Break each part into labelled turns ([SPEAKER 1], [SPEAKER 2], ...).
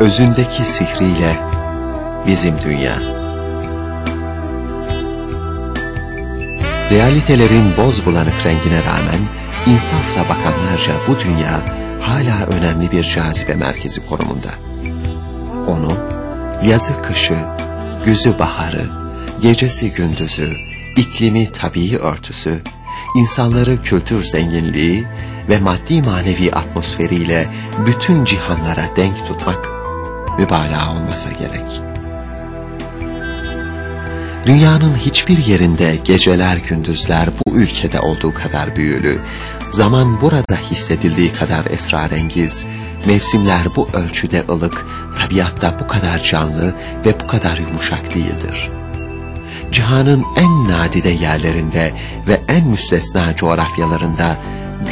[SPEAKER 1] özündeki sihriyle bizim dünya. Realitelerin boz bulanık rengine rağmen insafla bakanlarca bu dünya hala önemli bir cazibe merkezi konumunda. Onu yazı kışı, güzü baharı, gecesi gündüzü, iklimi tabii örtüsü, insanları kültür zenginliği ve maddi manevi atmosferiyle bütün cihanlara denk tutmak mübalağa olmasa gerek. Dünyanın hiçbir yerinde geceler gündüzler bu ülkede olduğu kadar büyülü, zaman burada hissedildiği kadar esrarengiz, mevsimler bu ölçüde ılık, tabiatta bu kadar canlı ve bu kadar yumuşak değildir. Cihanın en nadide yerlerinde ve en müstesna coğrafyalarında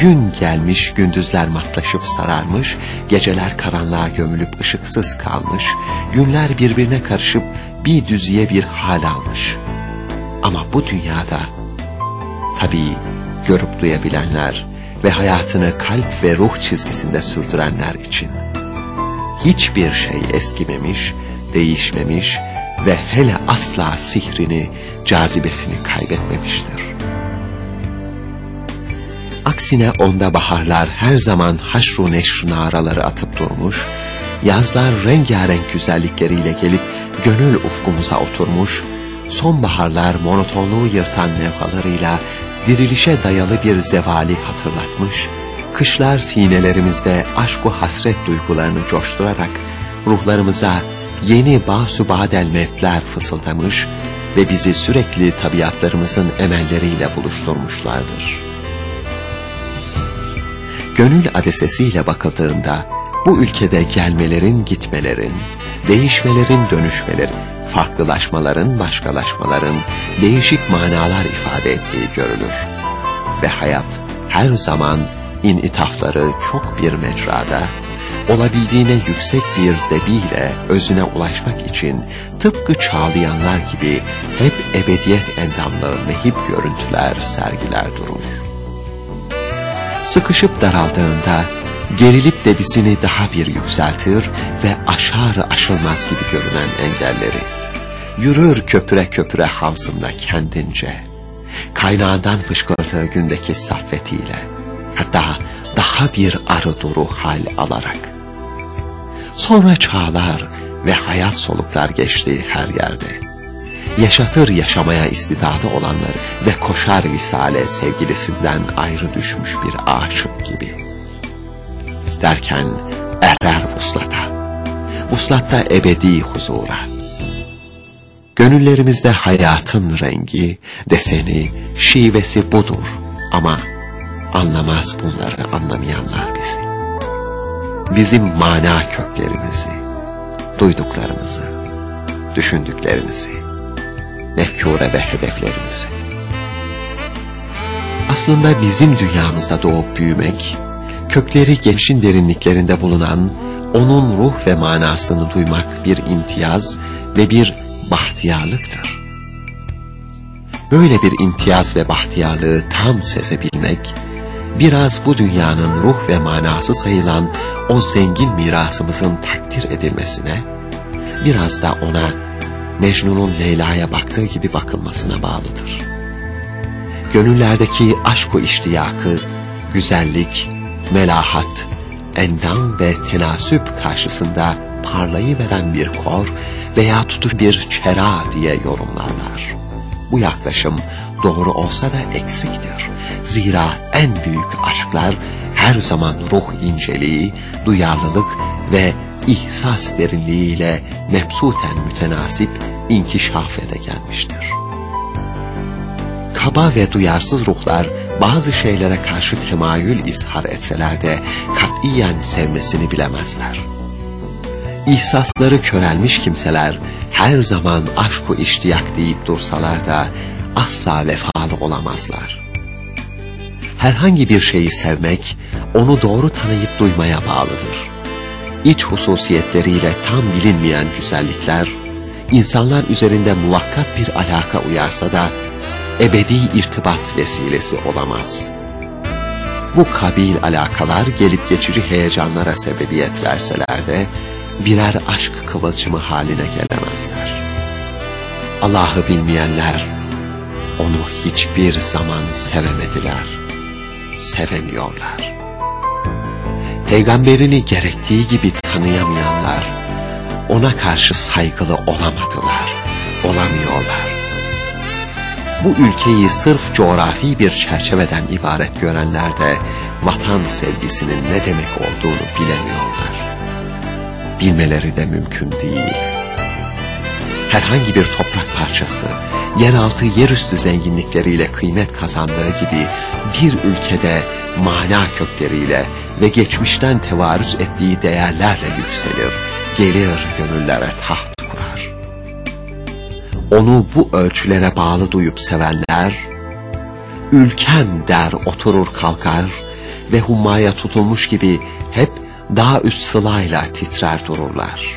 [SPEAKER 1] gün gelmiş gündüzler matlaşıp sararmış, geceler karanlığa gömülüp ışıksız kalmış, günler birbirine karışıp bir düzeye bir hal almış. Ama bu dünyada tabii görüp duyabilenler ve hayatını kalp ve ruh çizgisinde sürdürenler için hiçbir şey eskimemiş, değişmemiş ve hele asla sihrini, cazibesini kaybetmemiştir. Aksine onda baharlar her zaman haşru neşr naraları atıp durmuş, yazlar rengarenk güzellikleriyle gelip gönül ufkumuza oturmuş, sonbaharlar monotonluğu yırtan nevhalarıyla dirilişe dayalı bir zevali hatırlatmış, kışlar sinelerimizde aşku hasret duygularını coşturarak ruhlarımıza yeni bahsu badel mevtler fısıldamış ve bizi sürekli tabiatlarımızın emelleriyle buluşturmuşlardır. Gönül adesesiyle bakıldığında bu ülkede gelmelerin gitmelerin, değişmelerin dönüşmelerin, farklılaşmaların başkalaşmaların değişik manalar ifade ettiği görülür. Ve hayat her zaman initafları çok bir mecrada, olabildiğine yüksek bir debiyle özüne ulaşmak için tıpkı çağlayanlar gibi hep ebediyet endamlı mehip görüntüler sergiler durur. Sıkışıp daraldığında gerilip de bizini daha bir yükseltir ve aşar aşılmaz gibi görünen engelleri. Yürür köpüre köpüre havzında kendince. Kaynağından fışkırdığı gündeki saffetiyle. Hatta daha bir arı duru hal alarak. Sonra çağlar ve hayat soluklar geçtiği her yerde. Yaşatır yaşamaya istidadı olanları ve koşar visale sevgilisinden ayrı düşmüş bir aşık gibi. Derken erer vuslata, vuslatta ebedi huzura. Gönüllerimizde hayatın rengi, deseni, şivesi budur ama anlamaz bunları anlamayanlar bizi. Bizim mana köklerimizi, duyduklarımızı, düşündüklerimizi, mefkure ve hedeflerimizi. Aslında bizim dünyamızda doğup büyümek, kökleri gençin derinliklerinde bulunan, onun ruh ve manasını duymak bir imtiyaz ve bir bahtiyarlıktır. Böyle bir imtiyaz ve bahtiyarlığı tam sezebilmek, biraz bu dünyanın ruh ve manası sayılan o zengin mirasımızın takdir edilmesine, biraz da ona Mecnun'un Leyla'ya baktığı gibi bakılmasına bağlıdır. Gönüllerdeki aşk-ı iştiyakı, güzellik, melahat, endam ve tenasüp karşısında parlayıveren bir kor veya tutuş bir çera diye yorumlarlar. Bu yaklaşım doğru olsa da eksiktir. Zira en büyük aşklar her zaman ruh inceliği, duyarlılık ve ihsas derinliğiyle mebsuten mütenasip inkişaf ede gelmiştir. Kaba ve duyarsız ruhlar bazı şeylere karşı temayül izhar etseler de katiyen sevmesini bilemezler. İhsasları körelmiş kimseler her zaman aşk-ı iştiyak deyip dursalar da asla vefalı olamazlar. Herhangi bir şeyi sevmek, onu doğru tanıyıp duymaya bağlıdır. İç hususiyetleriyle tam bilinmeyen güzellikler, insanlar üzerinde muvakkat bir alaka uyarsa da, ebedi irtibat vesilesi olamaz. Bu kabil alakalar gelip geçici heyecanlara sebebiyet verseler de, birer aşk kıvılcımı haline gelemezler. Allah'ı bilmeyenler onu hiçbir zaman sevemediler, sevemiyorlar. Peygamberini gerektiği gibi tanıyamayanlar ona karşı saygılı olamadılar, olamıyorlar. Bu ülkeyi sırf coğrafi bir çerçeveden ibaret görenler de vatan sevgisinin ne demek olduğunu bilemiyorlar. Bilmeleri de mümkün değil. Herhangi bir toprak parçası, yeraltı yerüstü zenginlikleriyle kıymet kazandığı gibi bir ülkede mana kökleriyle ve geçmişten tevarüz ettiği değerlerle yükselir, gelir gönüllere taht kurar. Onu bu ölçülere bağlı duyup sevenler, ülkem der oturur kalkar ve hummaya tutulmuş gibi hep daha üst sılayla titrer dururlar.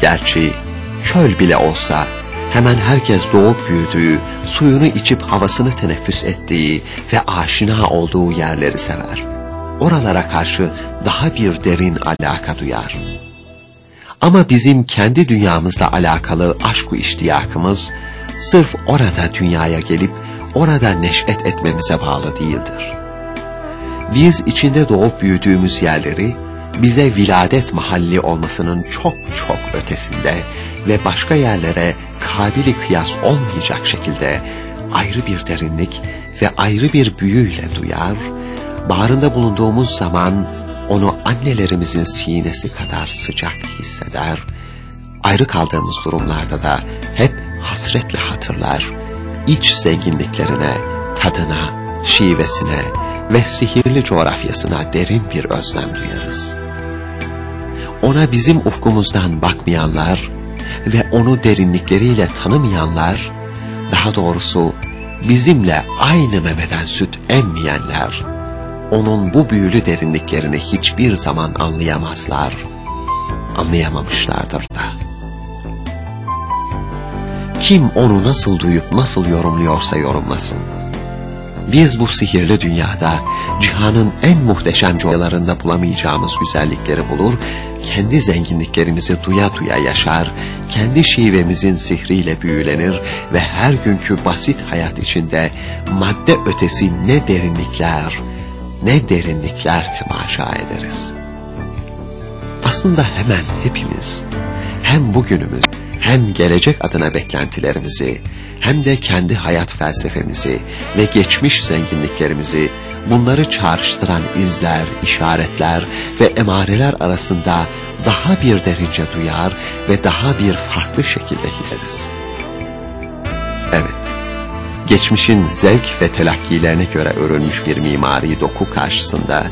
[SPEAKER 1] Gerçi çöl bile olsa hemen herkes doğup büyüdüğü, suyunu içip havasını teneffüs ettiği ve aşina olduğu yerleri sever. Oralara karşı daha bir derin alaka duyar. Ama bizim kendi dünyamızla alakalı aşk-ı iştiyakımız, sırf orada dünyaya gelip orada neşet etmemize bağlı değildir. Biz içinde doğup büyüdüğümüz yerleri, bize viladet mahalli olmasının çok çok ötesinde ve başka yerlere kabili kıyas olmayacak şekilde ayrı bir derinlik ve ayrı bir büyüyle duyar, bağrında bulunduğumuz zaman onu annelerimizin sinesi kadar sıcak hisseder, ayrı kaldığımız durumlarda da hep hasretle hatırlar, iç zenginliklerine, tadına, şivesine ve sihirli coğrafyasına derin bir özlem duyarız. Ona bizim ufkumuzdan bakmayanlar ve onu derinlikleriyle tanımayanlar, daha doğrusu bizimle aynı memeden süt emmeyenler, onun bu büyülü derinliklerini hiçbir zaman anlayamazlar, anlayamamışlardır da. Kim onu nasıl duyup nasıl yorumluyorsa yorumlasın. Biz bu sihirli dünyada cihanın en muhteşem coğralarında bulamayacağımız güzellikleri bulur, kendi zenginliklerimizi duya duya yaşar, kendi şivemizin sihriyle büyülenir ve her günkü basit hayat içinde madde ötesi ne derinlikler, ne derinlikler temaşa ederiz. Aslında hemen hepimiz, hem bugünümüz hem gelecek adına beklentilerimizi, hem de kendi hayat felsefemizi ve geçmiş zenginliklerimizi bunları çağrıştıran izler, işaretler ve emareler arasında daha bir derince duyar ve daha bir farklı şekilde hissederiz. Evet, geçmişin zevk ve telakkilerine göre örülmüş bir mimari doku karşısında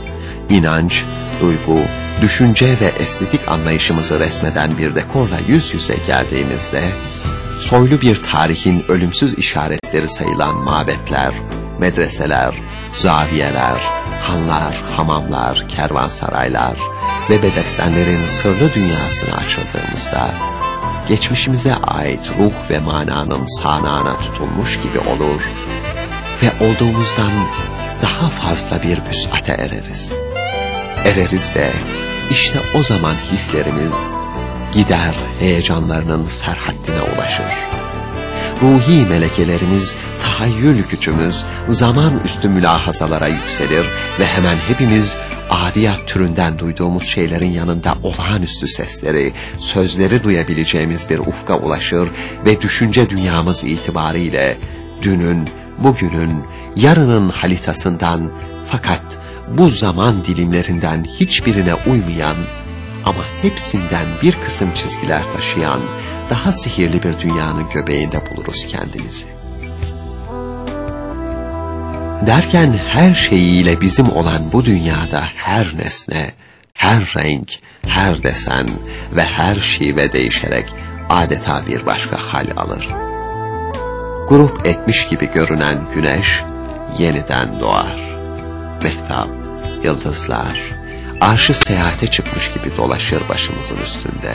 [SPEAKER 1] inanç, duygu, düşünce ve estetik anlayışımızı resmeden bir dekorla yüz yüze geldiğimizde, soylu bir tarihin ölümsüz işaretleri sayılan mabetler, medreseler, zaviyeler, hanlar, hamamlar, kervansaraylar ve bedestenlerin sırlı dünyasına açıldığımızda, geçmişimize ait ruh ve mananın sanana tutulmuş gibi olur ve olduğumuzdan daha fazla bir büsate ereriz. Ereriz de işte o zaman hislerimiz gider heyecanlarının serhaddine ulaşır. Ruhi melekelerimiz, tahayyül gücümüz zaman üstü mülahazalara yükselir ve hemen hepimiz adiyat türünden duyduğumuz şeylerin yanında olağanüstü sesleri, sözleri duyabileceğimiz bir ufka ulaşır ve düşünce dünyamız itibariyle dünün, bugünün, yarının halitasından fakat bu zaman dilimlerinden hiçbirine uymayan ama hepsinden bir kısım çizgiler taşıyan daha sihirli bir dünyanın göbeğinde buluruz kendimizi. Derken her şeyiyle bizim olan bu dünyada her nesne, her renk, her desen ve her şive değişerek adeta bir başka hal alır. Grup etmiş gibi görünen güneş yeniden doğar. Mehtap, yıldızlar, arşı seyahate çıkmış gibi dolaşır başımızın üstünde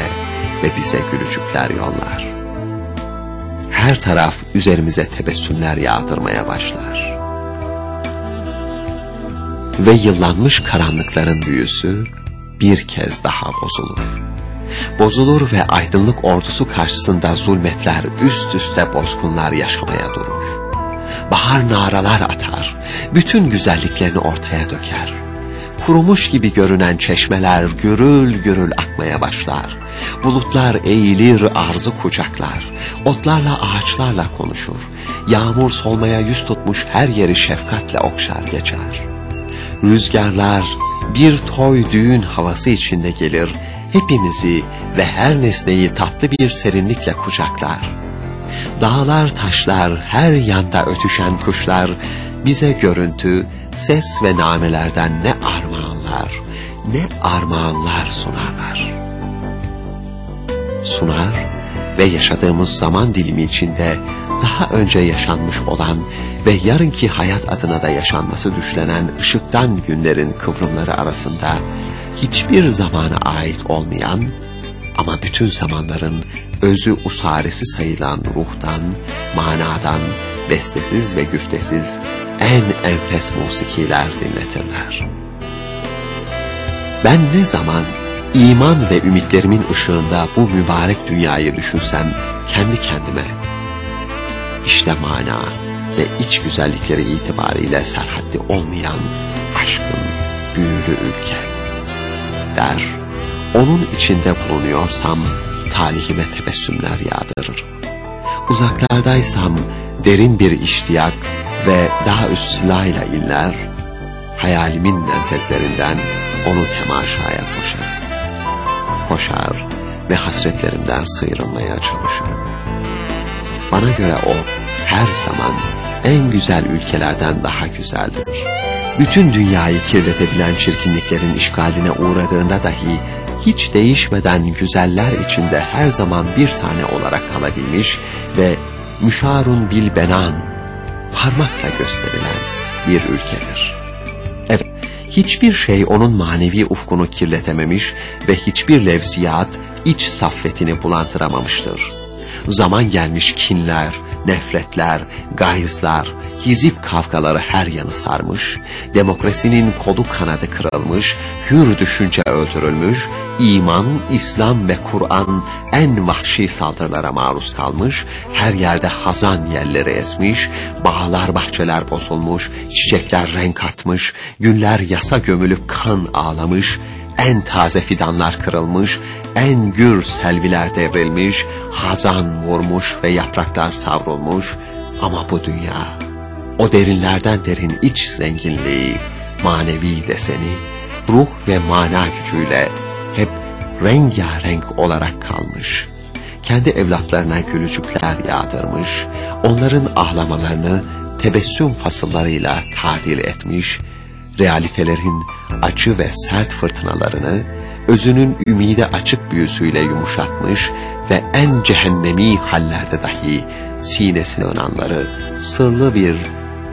[SPEAKER 1] ve bize gülücükler yollar. Her taraf üzerimize tebessümler yağdırmaya başlar. Ve yıllanmış karanlıkların büyüsü bir kez daha bozulur. Bozulur ve aydınlık ordusu karşısında zulmetler üst üste bozgunlar yaşamaya durur. Bahar naralar atar, bütün güzelliklerini ortaya döker. Kurumuş gibi görünen çeşmeler gürül gürül akmaya başlar. Bulutlar eğilir arzı kucaklar. Otlarla ağaçlarla konuşur. Yağmur solmaya yüz tutmuş her yeri şefkatle okşar geçer. Rüzgarlar bir toy düğün havası içinde gelir, hepimizi ve her nesneyi tatlı bir serinlikle kucaklar. Dağlar taşlar, her yanda ötüşen kuşlar, bize görüntü, ses ve namelerden ne armağanlar, ne armağanlar sunarlar. Sunar ve yaşadığımız zaman dilimi içinde daha önce yaşanmış olan ve yarınki hayat adına da yaşanması düşlenen ışıktan günlerin kıvrımları arasında hiçbir zamana ait olmayan ama bütün zamanların özü usaresi sayılan ruhtan, manadan, bestesiz ve güftesiz en enfes musikiler dinletirler. Ben ne zaman iman ve ümitlerimin ışığında bu mübarek dünyayı düşünsem kendi kendime, işte mana ve iç güzellikleri itibariyle serhaddi olmayan aşkın büyülü ülke der, onun içinde bulunuyorsam talihime tebessümler yağdırır. Uzaklardaysam derin bir iştiyak ve daha üstülayla inler, hayalimin menfezlerinden onu temaşaya koşar. Koşar ve hasretlerimden sıyrılmaya çalışırım. Bana göre o her zaman en güzel ülkelerden daha güzeldir. Bütün dünyayı kirletebilen çirkinliklerin işgaline uğradığında dahi hiç değişmeden güzeller içinde her zaman bir tane olarak kalabilmiş ve müşarun bil benan parmakla gösterilen bir ülkedir. Evet, hiçbir şey onun manevi ufkunu kirletememiş ve hiçbir levziyat iç saffetini bulantıramamıştır. Zaman gelmiş kinler, nefretler, gayızlar, hizip kavgaları her yanı sarmış, demokrasinin kolu kanadı kırılmış, hür düşünce öldürülmüş, iman, İslam ve Kur'an en vahşi saldırılara maruz kalmış, her yerde hazan yerleri esmiş, bağlar bahçeler bozulmuş, çiçekler renk atmış, günler yasa gömülüp kan ağlamış, en taze fidanlar kırılmış, en gür selviler devrilmiş, hazan vurmuş ve yapraklar savrulmuş ama bu dünya, o derinlerden derin iç zenginliği, manevi deseni, ruh ve mana gücüyle hep rengarenk olarak kalmış. Kendi evlatlarına gülücükler yağdırmış, onların ahlamalarını tebessüm fasıllarıyla tadil etmiş, realitelerin acı ve sert fırtınalarını özünün ümide açık büyüsüyle yumuşatmış ve en cehennemi hallerde dahi sinesine inanları sırlı bir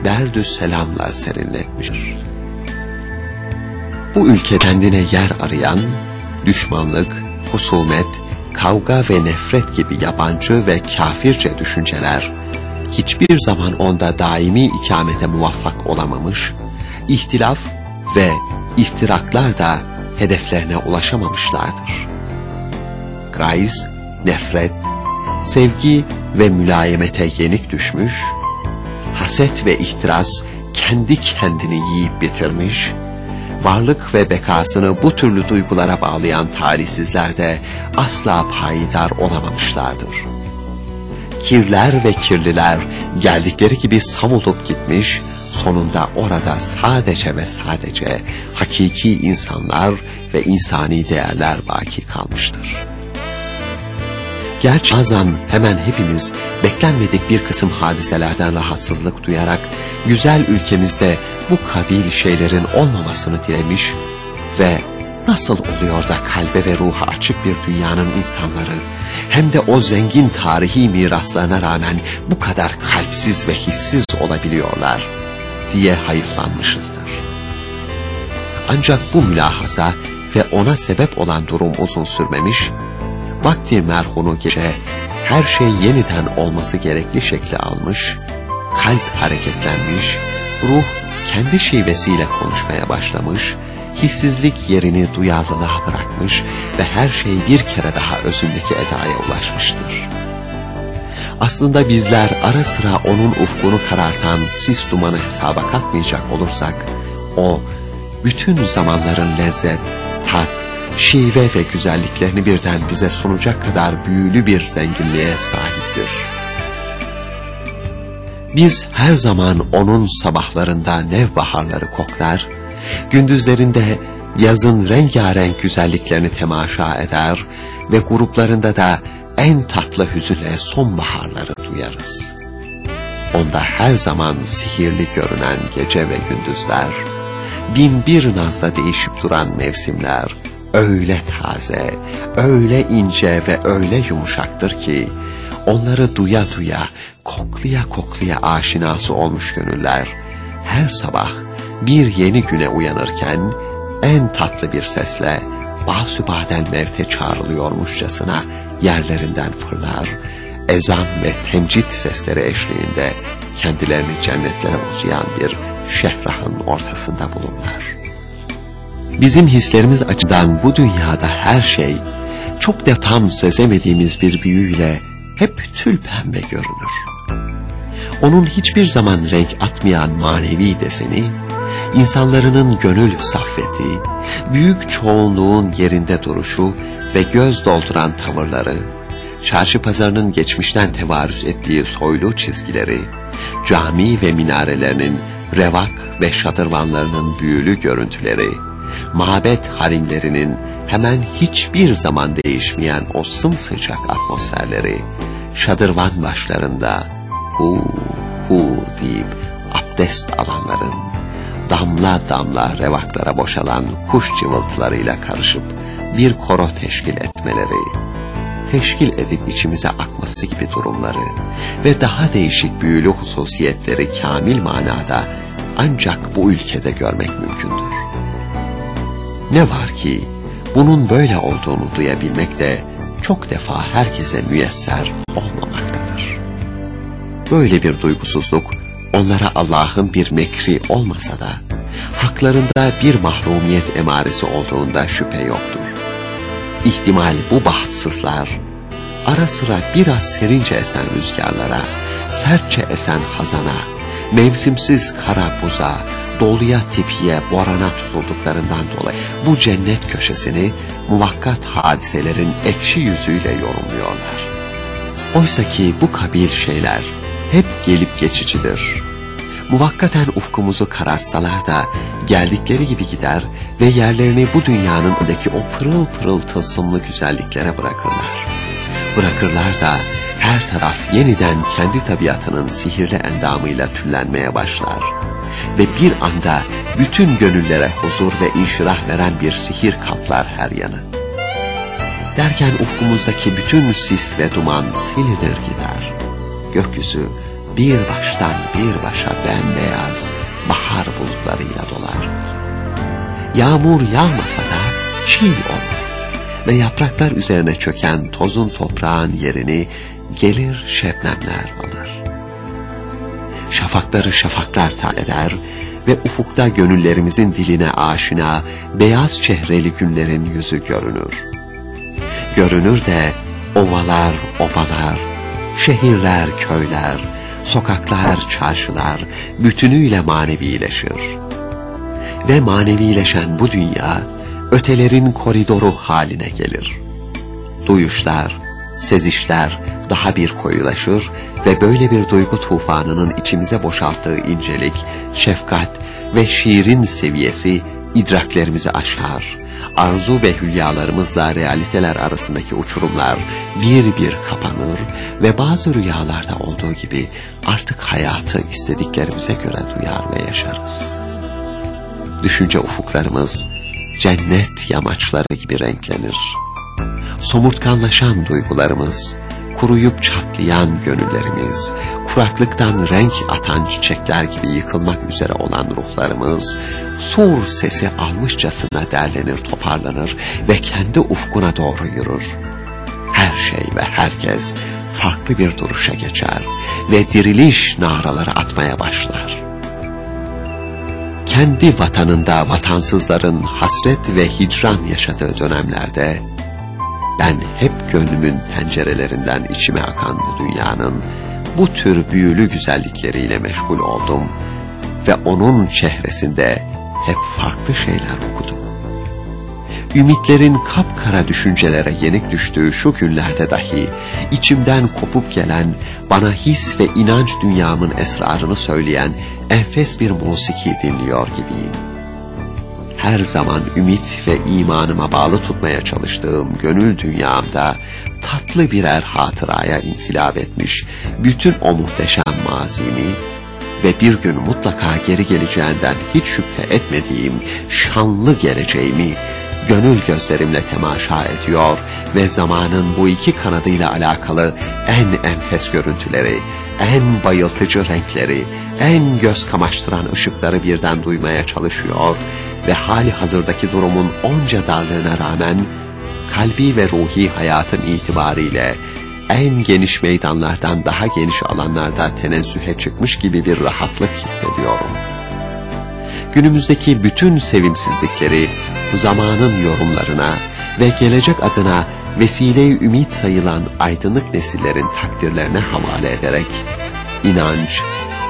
[SPEAKER 1] berdü selamla serinletmiştir. Bu ülke kendine yer arayan, düşmanlık, husumet, kavga ve nefret gibi yabancı ve kafirce düşünceler, hiçbir zaman onda daimi ikamete muvaffak olamamış, ihtilaf ve iftiraklar da hedeflerine ulaşamamışlardır. Grais, nefret, sevgi ve mülayemete yenik düşmüş, haset ve ihtiras kendi kendini yiyip bitirmiş, varlık ve bekasını bu türlü duygulara bağlayan talihsizler de asla payidar olamamışlardır. Kirler ve kirliler geldikleri gibi samulup gitmiş, sonunda orada sadece ve sadece hakiki insanlar ve insani değerler baki kalmıştır. Gerçi bazen hemen hepimiz beklenmedik bir kısım hadiselerden rahatsızlık duyarak güzel ülkemizde bu kabil şeylerin olmamasını dilemiş ve nasıl oluyor da kalbe ve ruha açık bir dünyanın insanları hem de o zengin tarihi miraslarına rağmen bu kadar kalpsiz ve hissiz olabiliyorlar diye hayıflanmışızdır. Ancak bu mülahaza ve ona sebep olan durum uzun sürmemiş vakti merhunu gece her şey yeniden olması gerekli şekli almış, kalp hareketlenmiş, ruh kendi şivesiyle konuşmaya başlamış, hissizlik yerini duyarlılığa bırakmış ve her şey bir kere daha özündeki edaya ulaşmıştır. Aslında bizler ara sıra onun ufkunu karartan sis dumanı hesaba katmayacak olursak, o bütün zamanların lezzet, tat, şive ve güzelliklerini birden bize sunacak kadar büyülü bir zenginliğe sahiptir. Biz her zaman onun sabahlarında nevbaharları koklar, gündüzlerinde yazın rengarenk güzelliklerini temaşa eder ve gruplarında da en tatlı hüzünle sonbaharları duyarız. Onda her zaman sihirli görünen gece ve gündüzler, bin bir nazda değişip duran mevsimler, öyle taze, öyle ince ve öyle yumuşaktır ki, onları duya duya, koklaya koklaya aşinası olmuş gönüller, her sabah bir yeni güne uyanırken, en tatlı bir sesle, Basübadel Mevt'e çağrılıyormuşçasına yerlerinden fırlar, ezan ve tencit sesleri eşliğinde kendilerini cennetlere uzayan bir şehrahın ortasında bulurlar. Bizim hislerimiz açıdan bu dünyada her şey çok da tam sezemediğimiz bir büyüyle hep tül pembe görünür. Onun hiçbir zaman renk atmayan manevi deseni, insanların gönül saffeti, büyük çoğunluğun yerinde duruşu ve göz dolduran tavırları, çarşı pazarının geçmişten tevarüz ettiği soylu çizgileri, cami ve minarelerinin revak ve şadırvanlarının büyülü görüntüleri, mabet harimlerinin hemen hiçbir zaman değişmeyen o sımsıcak atmosferleri, şadırvan başlarında hu hu deyip abdest alanların, damla damla revaklara boşalan kuş cıvıltılarıyla karışıp bir koro teşkil etmeleri, teşkil edip içimize akması gibi durumları ve daha değişik büyülü hususiyetleri kamil manada ancak bu ülkede görmek mümkündür. Ne var ki bunun böyle olduğunu duyabilmek de çok defa herkese müyesser olmamaktadır. Böyle bir duygusuzluk onlara Allah'ın bir mekri olmasa da haklarında bir mahrumiyet emaresi olduğunda şüphe yoktur. İhtimal bu bahtsızlar ara sıra biraz serince esen rüzgarlara, sertçe esen hazana, mevsimsiz kara buza, doluya tipiye, borana tutulduklarından dolayı bu cennet köşesini muvakkat hadiselerin ekşi yüzüyle yorumluyorlar. Oysa ki bu kabil şeyler hep gelip geçicidir. Muvakkaten ufkumuzu karartsalar da geldikleri gibi gider ve yerlerini bu dünyanın öndeki o pırıl pırıl tılsımlı güzelliklere bırakırlar. Bırakırlar da her taraf yeniden kendi tabiatının sihirli endamıyla tüllenmeye başlar. Ve bir anda bütün gönüllere huzur ve inşirah veren bir sihir kaplar her yanı. Derken ufkumuzdaki bütün sis ve duman silinir gider. Gökyüzü bir baştan bir başa bembeyaz bahar bulutlarıyla dolar. Yağmur yağmasa da çiğ olur ve yapraklar üzerine çöken tozun toprağın yerini gelir şebnemler alır. Şafakları şafaklar tal eder ve ufukta gönüllerimizin diline aşina beyaz çehreli günlerin yüzü görünür. Görünür de ovalar, obalar, şehirler, köyler, sokaklar, çarşılar bütünüyle manevileşir. Ve manevileşen bu dünya, ötelerin koridoru haline gelir. Duyuşlar, sezişler daha bir koyulaşır ve böyle bir duygu tufanının içimize boşalttığı incelik, şefkat ve şiirin seviyesi idraklerimizi aşar. Arzu ve hülyalarımızla realiteler arasındaki uçurumlar bir bir kapanır ve bazı rüyalarda olduğu gibi artık hayatı istediklerimize göre duyar ve yaşarız. Düşünce ufuklarımız cennet yamaçları gibi renklenir. Somurtkanlaşan duygularımız, kuruyup çatlayan gönüllerimiz, kuraklıktan renk atan çiçekler gibi yıkılmak üzere olan ruhlarımız, sur sesi almışçasına derlenir, toparlanır ve kendi ufkuna doğru yürür. Her şey ve herkes farklı bir duruşa geçer ve diriliş naraları atmaya başlar. kendi vatanında vatansızların hasret ve hicran yaşadığı dönemlerde, ben hep gönlümün pencerelerinden içime akan bu dünyanın bu tür büyülü güzellikleriyle meşgul oldum ve onun çehresinde hep farklı şeyler okudum. Ümitlerin kapkara düşüncelere yenik düştüğü şu günlerde dahi içimden kopup gelen, bana his ve inanç dünyamın esrarını söyleyen enfes bir musiki dinliyor gibiyim. Her zaman ümit ve imanıma bağlı tutmaya çalıştığım gönül dünyamda tatlı birer hatıraya infilab etmiş. Bütün o muhteşem mazimi ve bir gün mutlaka geri geleceğinden hiç şüphe etmediğim şanlı geleceğimi gönül gözlerimle temaşa ediyor ve zamanın bu iki kanadıyla alakalı en enfes görüntüleri, en bayıltıcı renkleri, en göz kamaştıran ışıkları birden duymaya çalışıyor ve hali hazırdaki durumun onca darlığına rağmen kalbi ve ruhi hayatın itibariyle en geniş meydanlardan daha geniş alanlarda tenezzühe çıkmış gibi bir rahatlık hissediyorum. Günümüzdeki bütün sevimsizlikleri zamanın yorumlarına ve gelecek adına vesile-i ümit sayılan aydınlık nesillerin takdirlerine havale ederek inanç,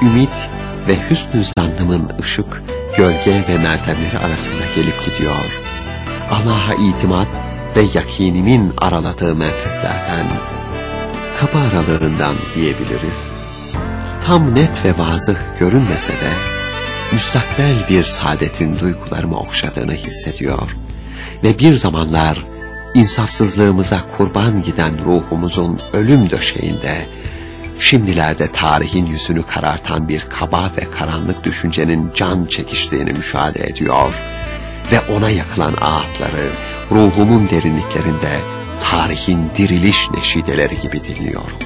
[SPEAKER 1] ümit ve hüsnü zannımın ışık, gölge ve meltemleri arasında gelip gidiyor. Allah'a itimat ve yakinimin araladığı menfezlerden, kapı aralığından diyebiliriz. Tam net ve vazıh görünmese de, müstakbel bir saadetin duygularımı okşadığını hissediyor. Ve bir zamanlar insafsızlığımıza kurban giden ruhumuzun ölüm döşeğinde, şimdilerde tarihin yüzünü karartan bir kaba ve karanlık düşüncenin can çekiştiğini müşahede ediyor ve ona yakılan ağıtları ruhumun derinliklerinde tarihin diriliş neşideleri gibi dinliyorum.